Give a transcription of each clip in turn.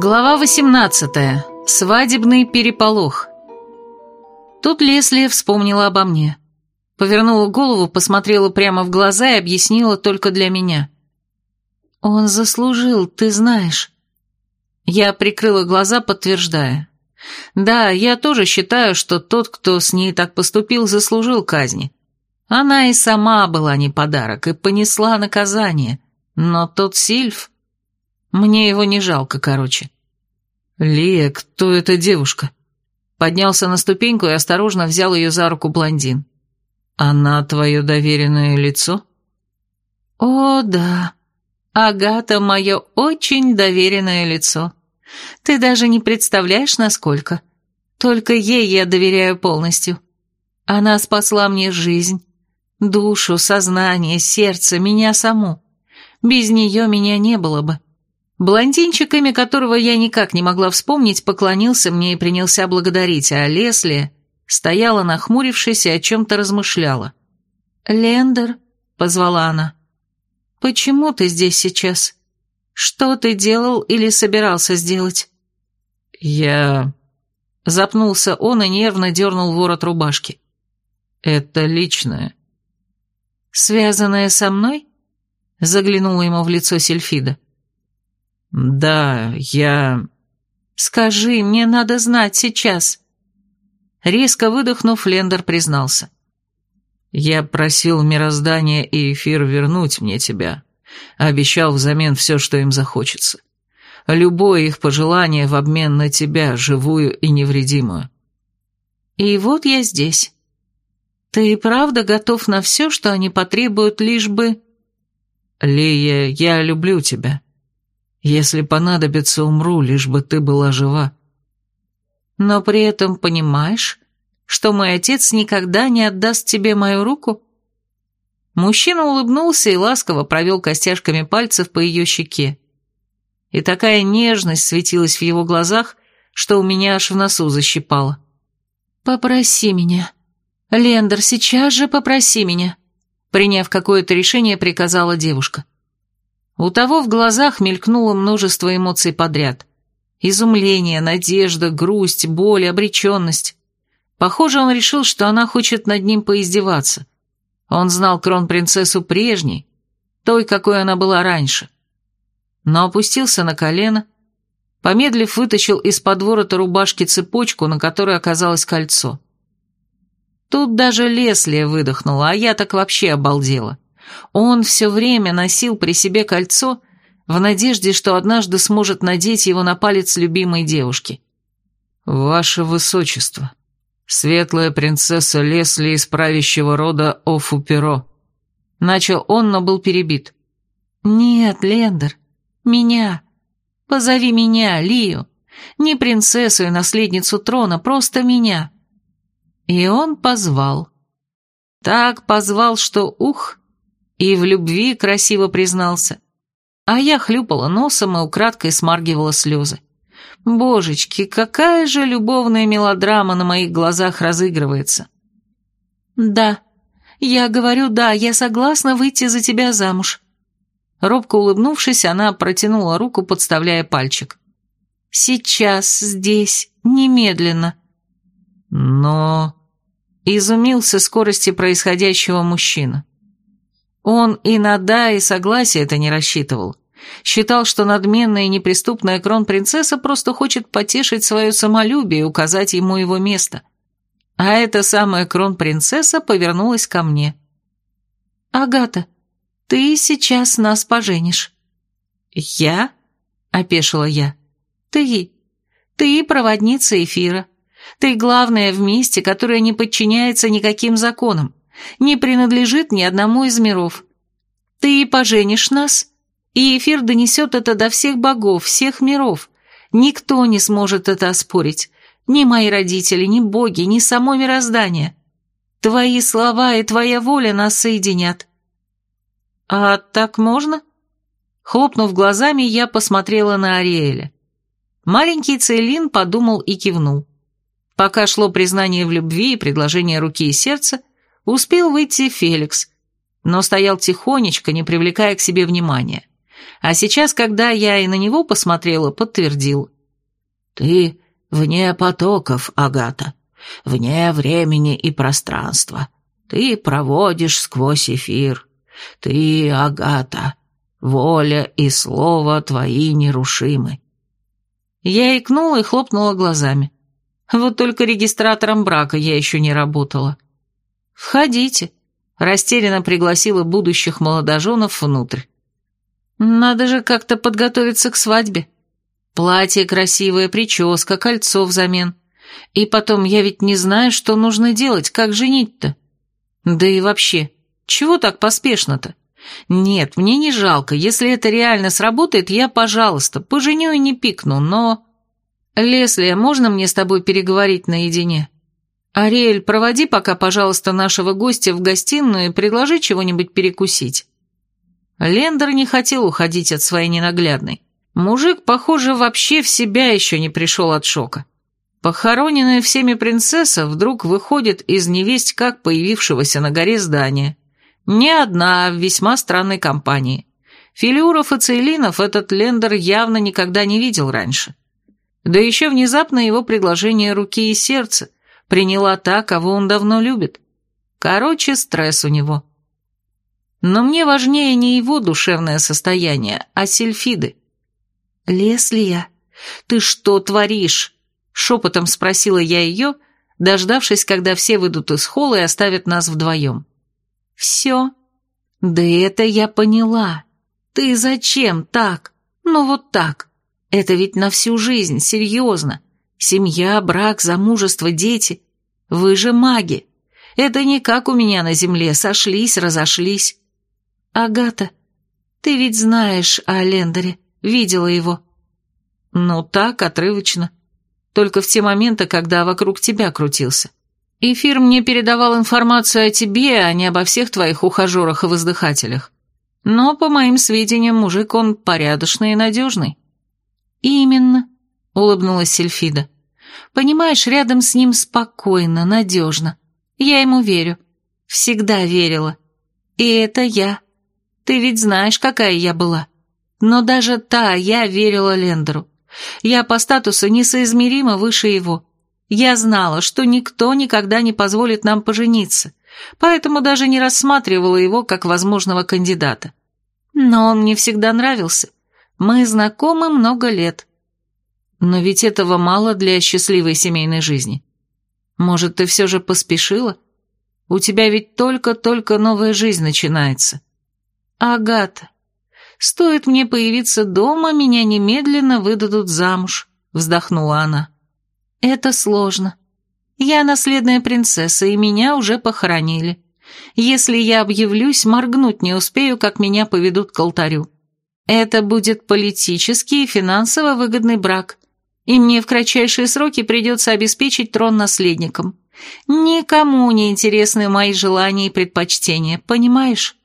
Глава 18. Свадебный переполох. Тут Лесли вспомнила обо мне. Повернула голову, посмотрела прямо в глаза и объяснила только для меня. «Он заслужил, ты знаешь». Я прикрыла глаза, подтверждая. «Да, я тоже считаю, что тот, кто с ней так поступил, заслужил казни. Она и сама была не подарок и понесла наказание. Но тот Сильф...» Мне его не жалко, короче. «Лия, кто эта девушка?» Поднялся на ступеньку и осторожно взял ее за руку блондин. «Она твое доверенное лицо?» «О, да. Агата — мое очень доверенное лицо. Ты даже не представляешь, насколько. Только ей я доверяю полностью. Она спасла мне жизнь, душу, сознание, сердце, меня саму. Без нее меня не было бы. Блондинчик, имя которого я никак не могла вспомнить, поклонился мне и принялся благодарить, а Лесли стояла нахмурившись и о чем-то размышляла. «Лендер», — позвала она, — «почему ты здесь сейчас? Что ты делал или собирался сделать?» «Я...» Запнулся он и нервно дернул ворот рубашки. «Это личное». «Связанное со мной?» Заглянула ему в лицо Сельфида. «Да, я...» «Скажи, мне надо знать сейчас». Резко выдохнув, Лендер признался. «Я просил мироздание и эфир вернуть мне тебя. Обещал взамен все, что им захочется. Любое их пожелание в обмен на тебя, живую и невредимую». «И вот я здесь. Ты и правда готов на все, что они потребуют, лишь бы...» «Лия, я люблю тебя». Если понадобится, умру, лишь бы ты была жива. Но при этом понимаешь, что мой отец никогда не отдаст тебе мою руку? Мужчина улыбнулся и ласково провел костяшками пальцев по ее щеке. И такая нежность светилась в его глазах, что у меня аж в носу защипало. «Попроси меня. Лендер, сейчас же попроси меня», приняв какое-то решение, приказала девушка. У того в глазах мелькнуло множество эмоций подряд. Изумление, надежда, грусть, боль, обреченность. Похоже, он решил, что она хочет над ним поиздеваться. Он знал кронпринцессу прежней, той, какой она была раньше. Но опустился на колено, помедлив, вытащил из-под ворота рубашки цепочку, на которой оказалось кольцо. Тут даже Леслия выдохнула, а я так вообще обалдела. Он все время носил при себе кольцо в надежде, что однажды сможет надеть его на палец любимой девушки. «Ваше Высочество, светлая принцесса Лесли из правящего рода Офуперо», начал он, но был перебит. «Нет, Лендер, меня. Позови меня, Лию. Не принцессу и наследницу трона, просто меня». И он позвал. Так позвал, что ух, и в любви красиво признался. А я хлюпала носом и украдкой смаргивала слезы. Божечки, какая же любовная мелодрама на моих глазах разыгрывается. Да, я говорю да, я согласна выйти за тебя замуж. Робко улыбнувшись, она протянула руку, подставляя пальчик. Сейчас, здесь, немедленно. Но... Изумился скорости происходящего мужчина. Он и на «да», и согласие это не рассчитывал. Считал, что надменная и неприступная кронпринцесса просто хочет потешить свое самолюбие и указать ему его место. А эта самая кронпринцесса повернулась ко мне. «Агата, ты сейчас нас поженишь». «Я?» — опешила я. «Ты. Ты проводница эфира. Ты главная в месте, которое не подчиняется никаким законам не принадлежит ни одному из миров. Ты поженишь нас, и эфир донесет это до всех богов, всех миров. Никто не сможет это оспорить. Ни мои родители, ни боги, ни само мироздание. Твои слова и твоя воля нас соединят. А так можно? Хлопнув глазами, я посмотрела на Ариэля. Маленький Цейлин подумал и кивнул. Пока шло признание в любви и предложение руки и сердца, Успел выйти Феликс, но стоял тихонечко, не привлекая к себе внимания. А сейчас, когда я и на него посмотрела, подтвердил. «Ты вне потоков, Агата, вне времени и пространства. Ты проводишь сквозь эфир. Ты, Агата, воля и слово твои нерушимы». Я икнула и хлопнула глазами. Вот только регистратором брака я еще не работала. «Входите», — растерянно пригласила будущих молодоженов внутрь. «Надо же как-то подготовиться к свадьбе. Платье красивое, прическа, кольцо взамен. И потом, я ведь не знаю, что нужно делать, как женить-то. Да и вообще, чего так поспешно-то? Нет, мне не жалко, если это реально сработает, я, пожалуйста, поженю и не пикну, но...» «Лесли, можно мне с тобой переговорить наедине?» «Ариэль, проводи пока, пожалуйста, нашего гостя в гостиную и предложи чего-нибудь перекусить». Лендер не хотел уходить от своей ненаглядной. Мужик, похоже, вообще в себя еще не пришел от шока. Похороненная всеми принцесса вдруг выходит из невесть как появившегося на горе здания. Не одна, а в весьма странной компании. Филюров и Цейлинов этот Лендер явно никогда не видел раньше. Да еще внезапно его предложение руки и сердца приняла та, кого он давно любит. Короче, стресс у него. Но мне важнее не его душевное состояние, а сельфиды. «Леслия, ты что творишь?» Шепотом спросила я ее, дождавшись, когда все выйдут из холла и оставят нас вдвоем. «Все? Да это я поняла. Ты зачем так? Ну вот так. Это ведь на всю жизнь, серьезно. Семья, брак, замужество, дети. Вы же маги. Это не как у меня на земле, сошлись, разошлись. Агата, ты ведь знаешь о Лендере, видела его. Ну так, отрывочно. Только в те моменты, когда вокруг тебя крутился. Эфир мне передавал информацию о тебе, а не обо всех твоих ухажерах и воздыхателях. Но, по моим сведениям, мужик он порядочный и надежный. «Именно», — улыбнулась Сельфида. «Понимаешь, рядом с ним спокойно, надежно. Я ему верю. Всегда верила. И это я. Ты ведь знаешь, какая я была. Но даже та я верила Лендеру. Я по статусу несоизмеримо выше его. Я знала, что никто никогда не позволит нам пожениться, поэтому даже не рассматривала его как возможного кандидата. Но он мне всегда нравился. Мы знакомы много лет. Но ведь этого мало для счастливой семейной жизни. Может, ты все же поспешила? У тебя ведь только-только новая жизнь начинается. Агата, стоит мне появиться дома, меня немедленно выдадут замуж, вздохнула она. Это сложно. Я наследная принцесса, и меня уже похоронили. Если я объявлюсь, моргнуть не успею, как меня поведут к алтарю. Это будет политический и финансово выгодный брак, и мне в кратчайшие сроки придется обеспечить трон наследником. Никому не интересны мои желания и предпочтения, понимаешь?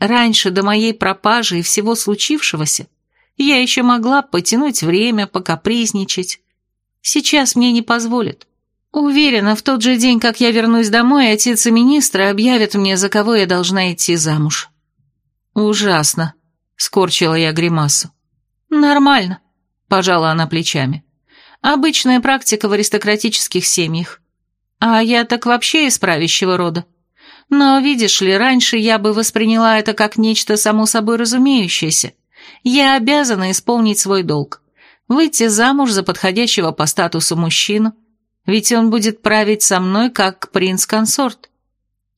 Раньше, до моей пропажи и всего случившегося, я еще могла потянуть время, покапризничать. Сейчас мне не позволят. Уверена, в тот же день, как я вернусь домой, отец и министры объявят мне, за кого я должна идти замуж. Ужасно, Скорчила я гримасу. «Нормально», — пожала она плечами. «Обычная практика в аристократических семьях. А я так вообще из правящего рода. Но, видишь ли, раньше я бы восприняла это как нечто само собой разумеющееся. Я обязана исполнить свой долг. Выйти замуж за подходящего по статусу мужчину, ведь он будет править со мной как принц-консорт.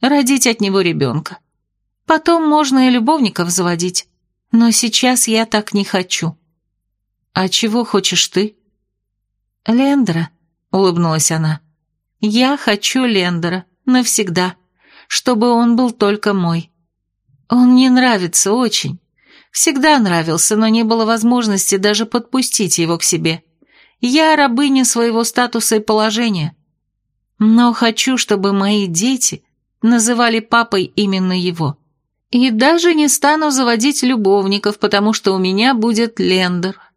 Родить от него ребенка. Потом можно и любовников заводить. Но сейчас я так не хочу. А чего хочешь ты? Лендера, улыбнулась она. Я хочу Лендера, навсегда, чтобы он был только мой. Он мне нравится очень. Всегда нравился, но не было возможности даже подпустить его к себе. Я рабыня своего статуса и положения. Но хочу, чтобы мои дети называли папой именно его. И даже не стану заводить любовников, потому что у меня будет Лендер.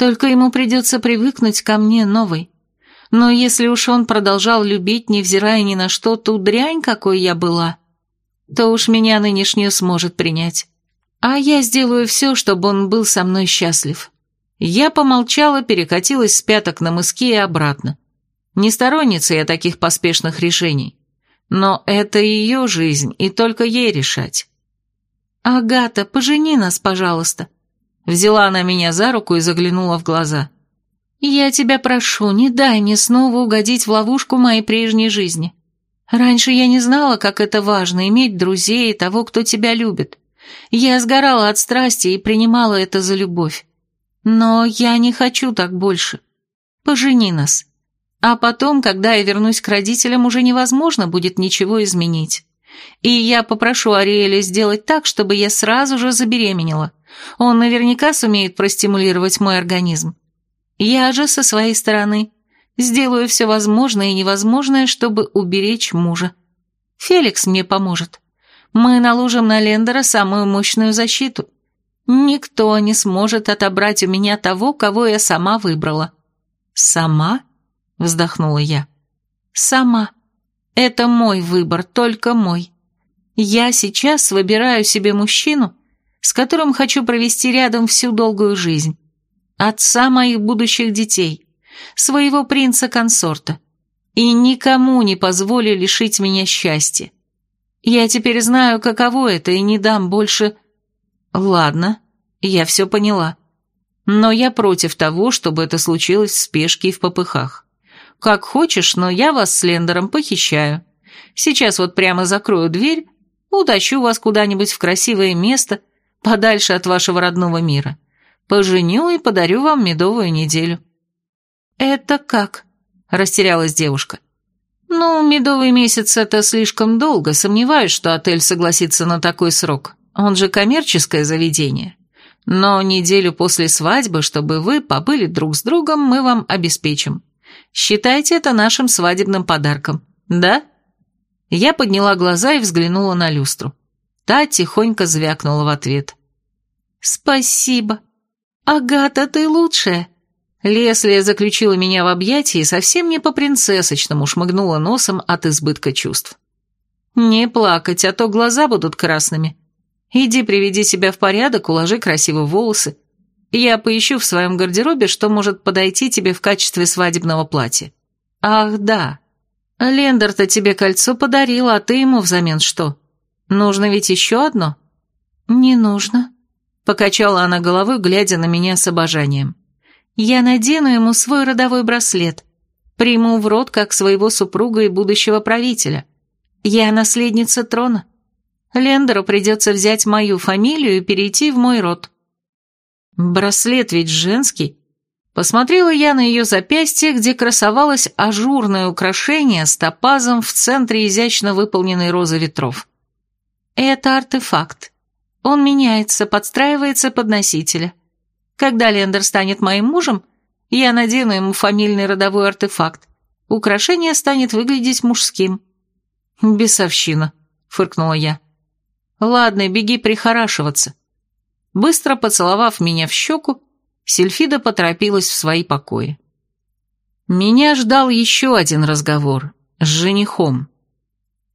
Только ему придется привыкнуть ко мне новой. Но если уж он продолжал любить, невзирая ни на что, ту дрянь, какой я была, то уж меня нынешнюю сможет принять. А я сделаю все, чтобы он был со мной счастлив. Я помолчала, перекатилась с пяток на мыски и обратно. Не сторонница я таких поспешных решений. Но это ее жизнь, и только ей решать. «Агата, пожени нас, пожалуйста». Взяла она меня за руку и заглянула в глаза. «Я тебя прошу, не дай мне снова угодить в ловушку моей прежней жизни. Раньше я не знала, как это важно, иметь друзей и того, кто тебя любит. Я сгорала от страсти и принимала это за любовь. Но я не хочу так больше. Пожени нас. А потом, когда я вернусь к родителям, уже невозможно будет ничего изменить. И я попрошу Ариэля сделать так, чтобы я сразу же забеременела. Он наверняка сумеет простимулировать мой организм. Я же со своей стороны сделаю все возможное и невозможное, чтобы уберечь мужа. Феликс мне поможет. Мы наложим на Лендера самую мощную защиту. Никто не сможет отобрать у меня того, кого я сама выбрала. Сама? Вздохнула я. Сама. Это мой выбор, только мой. Я сейчас выбираю себе мужчину, с которым хочу провести рядом всю долгую жизнь. Отца моих будущих детей, своего принца-консорта. И никому не позволю лишить меня счастья. Я теперь знаю, каково это, и не дам больше... Ладно, я все поняла. Но я против того, чтобы это случилось в спешке и в попыхах. Как хочешь, но я вас с Лендером похищаю. Сейчас вот прямо закрою дверь, утащу вас куда-нибудь в красивое место, подальше от вашего родного мира. Поженю и подарю вам медовую неделю». «Это как?» – растерялась девушка. «Ну, медовый месяц – это слишком долго, сомневаюсь, что отель согласится на такой срок. Он же коммерческое заведение. Но неделю после свадьбы, чтобы вы побыли друг с другом, мы вам обеспечим. Считайте это нашим свадебным подарком, да?» Я подняла глаза и взглянула на люстру. Та тихонько звякнула в ответ. «Спасибо. Агата, ты лучшая». Леслия заключила меня в объятии и совсем не по-принцессочному шмыгнула носом от избытка чувств. «Не плакать, а то глаза будут красными. Иди приведи себя в порядок, уложи красиво волосы. Я поищу в своем гардеробе, что может подойти тебе в качестве свадебного платья. Ах, да. Лендер-то тебе кольцо подарил, а ты ему взамен что? Нужно ведь еще одно?» «Не нужно», — покачала она головой, глядя на меня с обожанием. Я надену ему свой родовой браслет, приму в рот как своего супруга и будущего правителя. Я наследница трона. Лендеру придется взять мою фамилию и перейти в мой род. Браслет ведь женский. Посмотрела я на ее запястье, где красовалось ажурное украшение с топазом в центре изящно выполненной розы ветров. Это артефакт. Он меняется, подстраивается под носителя. Когда Лендер станет моим мужем, я надену ему фамильный родовой артефакт. Украшение станет выглядеть мужским». «Бесовщина», — фыркнула я. «Ладно, беги прихорашиваться». Быстро поцеловав меня в щеку, Сильфида поторопилась в свои покои. Меня ждал еще один разговор с женихом.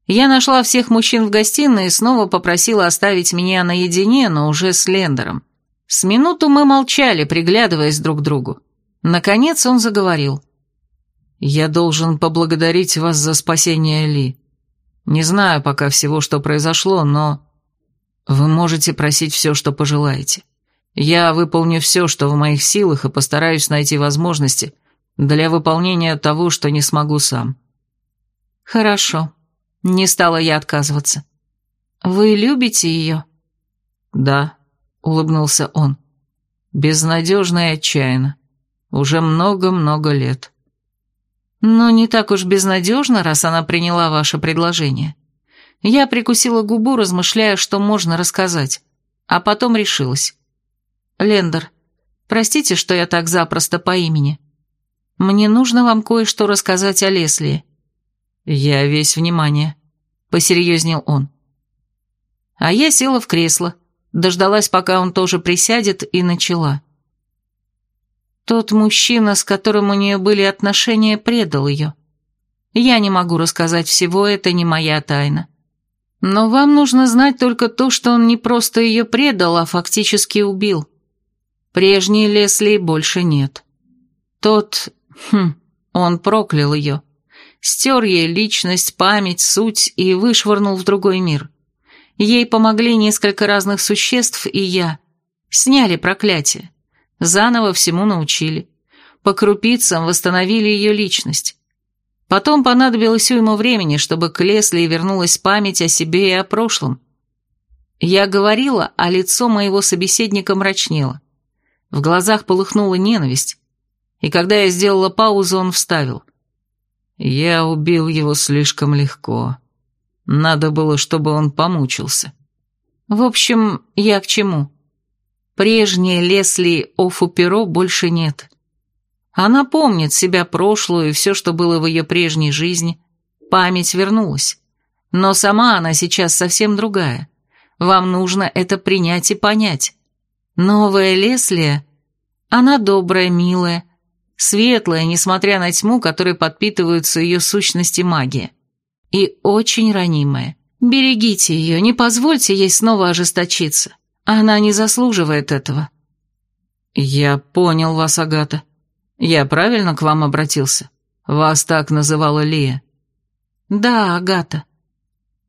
Я нашла всех мужчин в гостиной и снова попросила оставить меня наедине, но уже с Лендером. С минуту мы молчали, приглядываясь друг к другу. Наконец он заговорил. «Я должен поблагодарить вас за спасение Ли. Не знаю пока всего, что произошло, но... Вы можете просить все, что пожелаете. Я выполню все, что в моих силах, и постараюсь найти возможности для выполнения того, что не смогу сам». «Хорошо. Не стала я отказываться. Вы любите ее?» «Да», улыбнулся он. «Безнадежно и отчаянно. Уже много-много лет». «Но не так уж безнадежно, раз она приняла ваше предложение. Я прикусила губу, размышляя, что можно рассказать, а потом решилась. Лендер, простите, что я так запросто по имени. Мне нужно вам кое-что рассказать о Леслии». «Я весь внимание», — посерьезнел он. А я села в кресло, дождалась, пока он тоже присядет, и начала. Тот мужчина, с которым у нее были отношения, предал ее. Я не могу рассказать всего, это не моя тайна. Но вам нужно знать только то, что он не просто ее предал, а фактически убил. Прежней Лесли больше нет. Тот... Хм, он проклял ее. Стер ей личность, память, суть и вышвырнул в другой мир. Ей помогли несколько разных существ и я. Сняли проклятие. Заново всему научили. По крупицам восстановили ее личность. Потом понадобилось уйма времени, чтобы к Лесли вернулась память о себе и о прошлом. Я говорила, а лицо моего собеседника мрачнело. В глазах полыхнула ненависть, и когда я сделала паузу, он вставил. Я убил его слишком легко. Надо было, чтобы он помучился. В общем, я к чему? Прежней Лесли Офуперо больше нет. Она помнит себя прошлую и все, что было в ее прежней жизни. Память вернулась. Но сама она сейчас совсем другая. Вам нужно это принять и понять. Новая Лесли, она добрая, милая, светлая, несмотря на тьму, которой подпитываются ее сущности магия и очень ранимая. Берегите ее, не позвольте ей снова ожесточиться. Она не заслуживает этого». «Я понял вас, Агата. Я правильно к вам обратился? Вас так называла Лия?» «Да, Агата.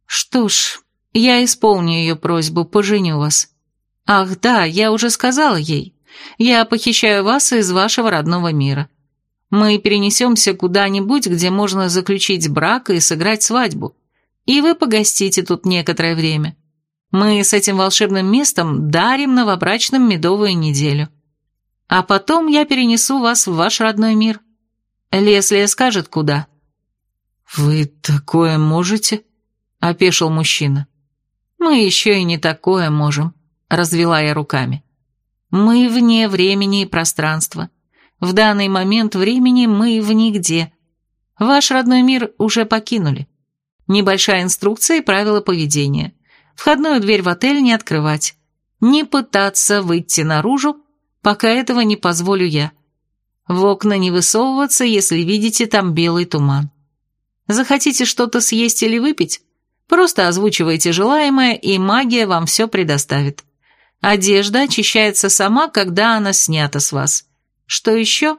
Что ж, я исполню ее просьбу, поженю вас. Ах, да, я уже сказала ей. Я похищаю вас из вашего родного мира. Мы перенесемся куда-нибудь, где можно заключить брак и сыграть свадьбу. И вы погостите тут некоторое время. Мы с этим волшебным местом дарим новобрачным медовую неделю. А потом я перенесу вас в ваш родной мир. Лесли скажет, куда». «Вы такое можете?» — опешил мужчина. «Мы еще и не такое можем», — развела я руками. «Мы вне времени и пространства. В данный момент времени мы в нигде. Ваш родной мир уже покинули. Небольшая инструкция и правила поведения. Входную дверь в отель не открывать. Не пытаться выйти наружу, пока этого не позволю я. В окна не высовываться, если видите там белый туман. Захотите что-то съесть или выпить? Просто озвучивайте желаемое, и магия вам все предоставит. Одежда очищается сама, когда она снята с вас. Что еще?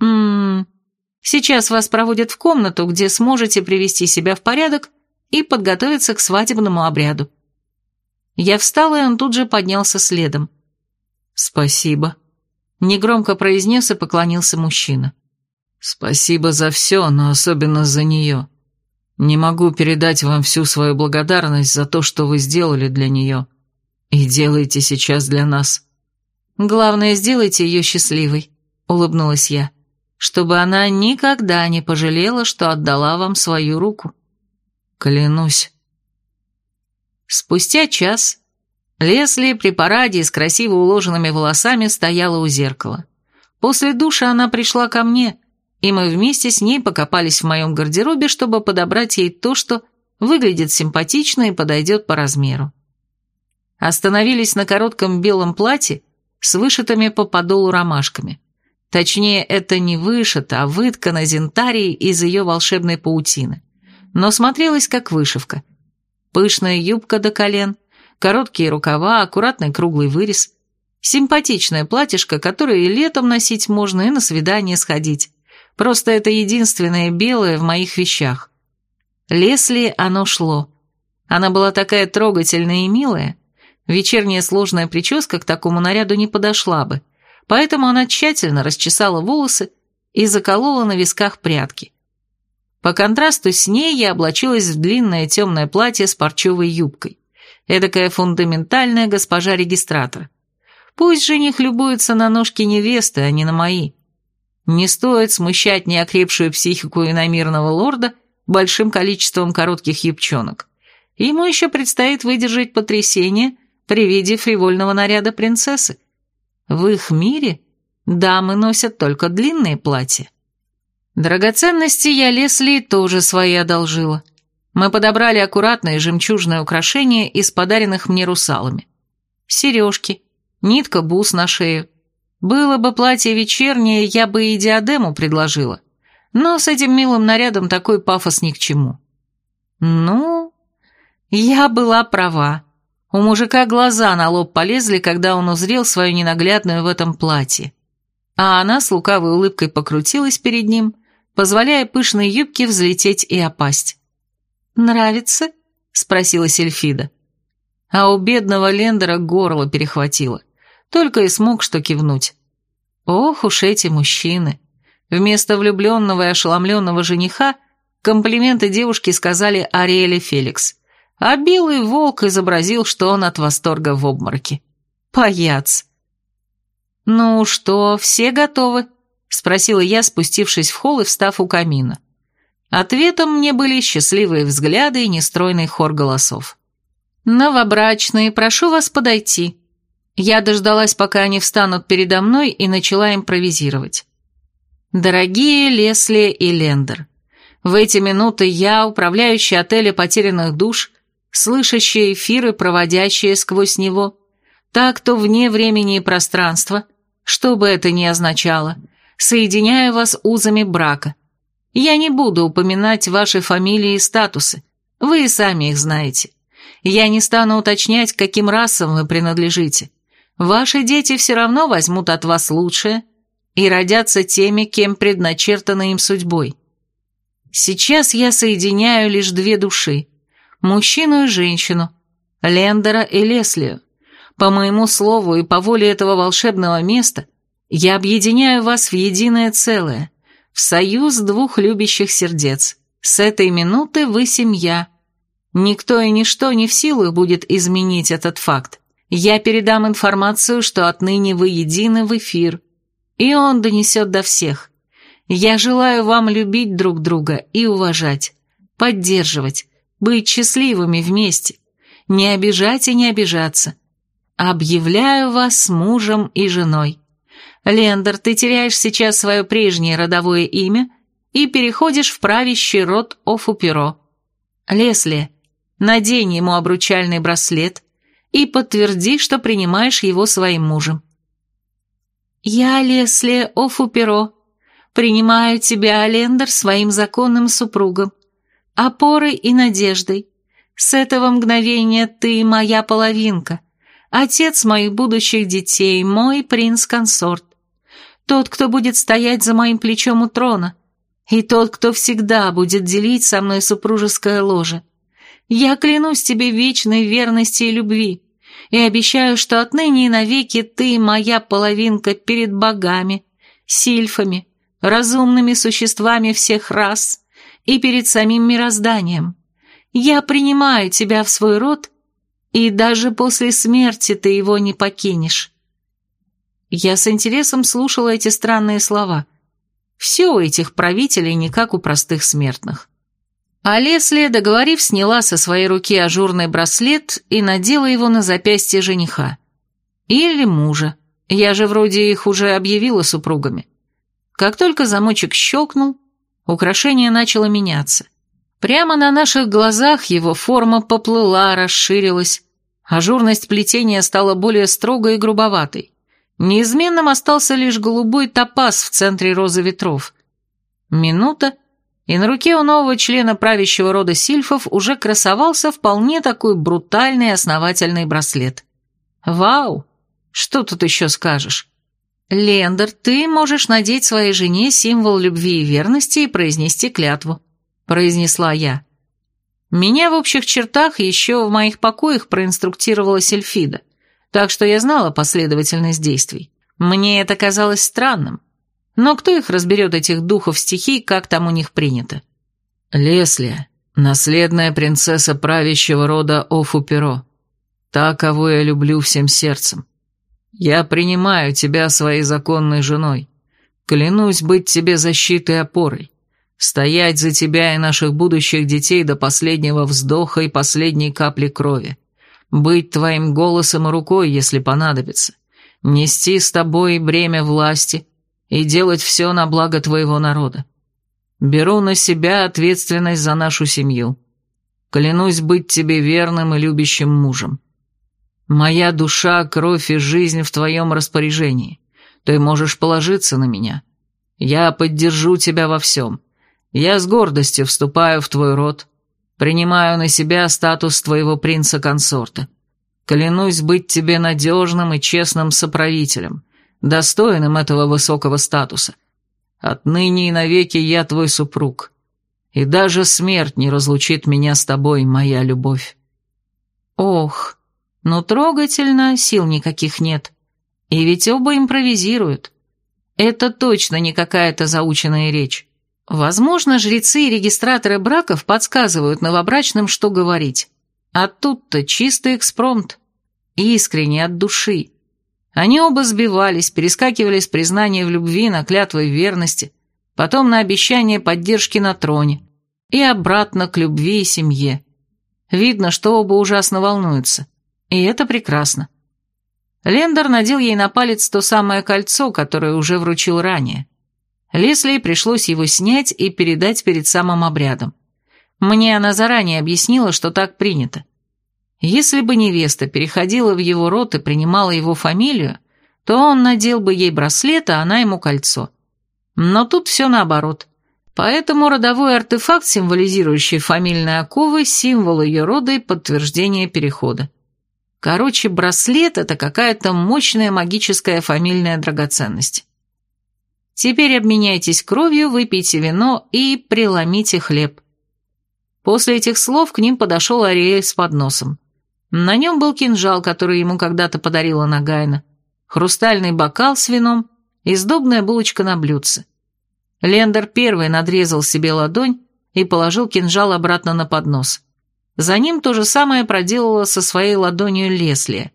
Ммм... Сейчас вас проводят в комнату, где сможете привести себя в порядок и подготовиться к свадебному обряду. Я встала, и он тут же поднялся следом. «Спасибо», — негромко произнес и поклонился мужчина. «Спасибо за все, но особенно за нее. Не могу передать вам всю свою благодарность за то, что вы сделали для нее и делаете сейчас для нас». «Главное, сделайте ее счастливой», — улыбнулась я, «чтобы она никогда не пожалела, что отдала вам свою руку». «Клянусь». Спустя час Лесли при параде с красиво уложенными волосами стояла у зеркала. После душа она пришла ко мне, и мы вместе с ней покопались в моем гардеробе, чтобы подобрать ей то, что выглядит симпатично и подойдет по размеру. Остановились на коротком белом платье, с вышитыми по подолу ромашками. Точнее, это не вышито, а выткано зентарией из ее волшебной паутины. Но смотрелось как вышивка. Пышная юбка до колен, короткие рукава, аккуратный круглый вырез. Симпатичное платьишко, которое и летом носить можно, и на свидание сходить. Просто это единственное белое в моих вещах. Лесли оно шло. Она была такая трогательная и милая, Вечерняя сложная прическа к такому наряду не подошла бы, поэтому она тщательно расчесала волосы и заколола на висках прядки. По контрасту с ней я облачилась в длинное темное платье с парчевой юбкой. Эдакая фундаментальная госпожа регистратора. Пусть жених любуется на ножки невесты, а не на мои. Не стоит смущать неокрепшую психику иномирного лорда большим количеством коротких юбчонок. Ему еще предстоит выдержать потрясение – при виде фривольного наряда принцессы. В их мире дамы носят только длинные платья. Драгоценности я Лесли тоже свои одолжила. Мы подобрали аккуратные жемчужные украшения из подаренных мне русалами. Сережки, нитка бус на шею. Было бы платье вечернее, я бы и диадему предложила. Но с этим милым нарядом такой пафос ни к чему. Ну, Я была права. У мужика глаза на лоб полезли, когда он узрел свою ненаглядную в этом платье. А она с лукавой улыбкой покрутилась перед ним, позволяя пышной юбке взлететь и опасть. «Нравится?» — спросила Сельфида. А у бедного Лендера горло перехватило. Только и смог что кивнуть. Ох уж эти мужчины. Вместо влюбленного и ошеломленного жениха комплименты девушки сказали Ариэле Феликс, а белый волк изобразил, что он от восторга в обмороке. Паяц. «Ну что, все готовы?» — спросила я, спустившись в холл и встав у камина. Ответом мне были счастливые взгляды и нестройный хор голосов. «Новобрачные, прошу вас подойти». Я дождалась, пока они встанут передо мной, и начала импровизировать. Дорогие Лесли и Лендер, в эти минуты я, управляющий отеля потерянных душ, слышащие эфиры, проводящие сквозь него, так то вне времени и пространства, что бы это ни означало, соединяю вас узами брака. Я не буду упоминать ваши фамилии и статусы, вы и сами их знаете. Я не стану уточнять, каким расам вы принадлежите. Ваши дети все равно возьмут от вас лучшее – и родятся теми, кем предначертано им судьбой. Сейчас я соединяю лишь две души – мужчину и женщину, Лендера и Леслию. По моему слову и по воле этого волшебного места я объединяю вас в единое целое, в союз двух любящих сердец. С этой минуты вы семья. Никто и ничто не в силах будет изменить этот факт. Я передам информацию, что отныне вы едины в эфир – и он донесет до всех. Я желаю вам любить друг друга и уважать, поддерживать, быть счастливыми вместе, не обижать и не обижаться. Объявляю вас мужем и женой. Лендер, ты теряешь сейчас свое прежнее родовое имя и переходишь в правящий род Офуперо. Лесли, надень ему обручальный браслет и подтверди, что принимаешь его своим мужем. «Я, Лесли Офуперо, принимаю тебя, Алендер, своим законным супругом, опорой и надеждой. С этого мгновения ты моя половинка, отец моих будущих детей, мой принц-консорт, тот, кто будет стоять за моим плечом у трона, и тот, кто всегда будет делить со мной супружеское ложе. Я клянусь тебе вечной верности и любви» и обещаю, что отныне и навеки ты моя половинка перед богами, сильфами, разумными существами всех рас и перед самим мирозданием. Я принимаю тебя в свой род, и даже после смерти ты его не покинешь». Я с интересом слушала эти странные слова. Все у этих правителей не как у простых смертных. А Лесли, договорив, сняла со своей руки ажурный браслет и надела его на запястье жениха. Или мужа. Я же вроде их уже объявила супругами. Как только замочек щелкнул, украшение начало меняться. Прямо на наших глазах его форма поплыла, расширилась. Ажурность плетения стала более строгой и грубоватой. Неизменным остался лишь голубой топаз в центре розы ветров. Минута — и на руке у нового члена правящего рода сильфов уже красовался вполне такой брутальный основательный браслет. Вау! Что тут еще скажешь? Лендер, ты можешь надеть своей жене символ любви и верности и произнести клятву, произнесла я. Меня в общих чертах еще в моих покоях проинструктировала Сельфида, так что я знала последовательность действий. Мне это казалось странным. Но кто их разберет, этих духов стихий, как там у них принято? Лесли, наследная принцесса правящего рода Офуперо, та, кого я люблю всем сердцем. Я принимаю тебя своей законной женой. Клянусь быть тебе защитой и опорой, стоять за тебя и наших будущих детей до последнего вздоха и последней капли крови, быть твоим голосом и рукой, если понадобится, нести с тобой бремя власти и делать все на благо твоего народа. Беру на себя ответственность за нашу семью. Клянусь быть тебе верным и любящим мужем. Моя душа, кровь и жизнь в твоем распоряжении. Ты можешь положиться на меня. Я поддержу тебя во всем. Я с гордостью вступаю в твой род. Принимаю на себя статус твоего принца-консорта. Клянусь быть тебе надежным и честным соправителем, достойным этого высокого статуса. Отныне и навеки я твой супруг. И даже смерть не разлучит меня с тобой, моя любовь. Ох, ну трогательно, сил никаких нет. И ведь оба импровизируют. Это точно не какая-то заученная речь. Возможно, жрецы и регистраторы браков подсказывают новобрачным, что говорить. А тут-то чистый экспромт. Искренне, от души. Они оба сбивались, перескакивали с признания в любви на клятвы верности, потом на обещание поддержки на троне и обратно к любви и семье. Видно, что оба ужасно волнуются. И это прекрасно. Лендер надел ей на палец то самое кольцо, которое уже вручил ранее. Лесли пришлось его снять и передать перед самым обрядом. Мне она заранее объяснила, что так принято. Если бы невеста переходила в его род и принимала его фамилию, то он надел бы ей браслет, а она ему кольцо. Но тут все наоборот. Поэтому родовой артефакт, символизирующий фамильные оковы, символ ее рода и подтверждение перехода. Короче, браслет – это какая-то мощная магическая фамильная драгоценность. Теперь обменяйтесь кровью, выпейте вино и преломите хлеб. После этих слов к ним подошел Ариэль с подносом. На нем был кинжал, который ему когда-то подарила Нагайна, хрустальный бокал с вином и сдобная булочка на блюдце. Лендер первый надрезал себе ладонь и положил кинжал обратно на поднос. За ним то же самое проделала со своей ладонью Лесли.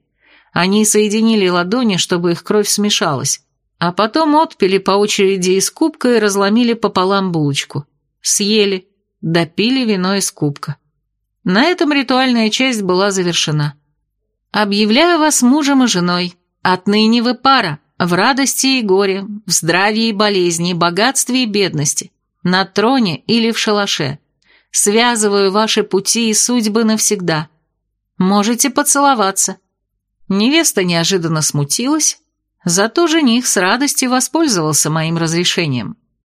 Они соединили ладони, чтобы их кровь смешалась, а потом отпили по очереди из кубка и разломили пополам булочку. Съели, допили вино из кубка. На этом ритуальная часть была завершена. «Объявляю вас мужем и женой. Отныне вы пара, в радости и горе, в здравии и болезни, богатстве и бедности, на троне или в шалаше. Связываю ваши пути и судьбы навсегда. Можете поцеловаться». Невеста неожиданно смутилась, зато жених с радостью воспользовался моим разрешением.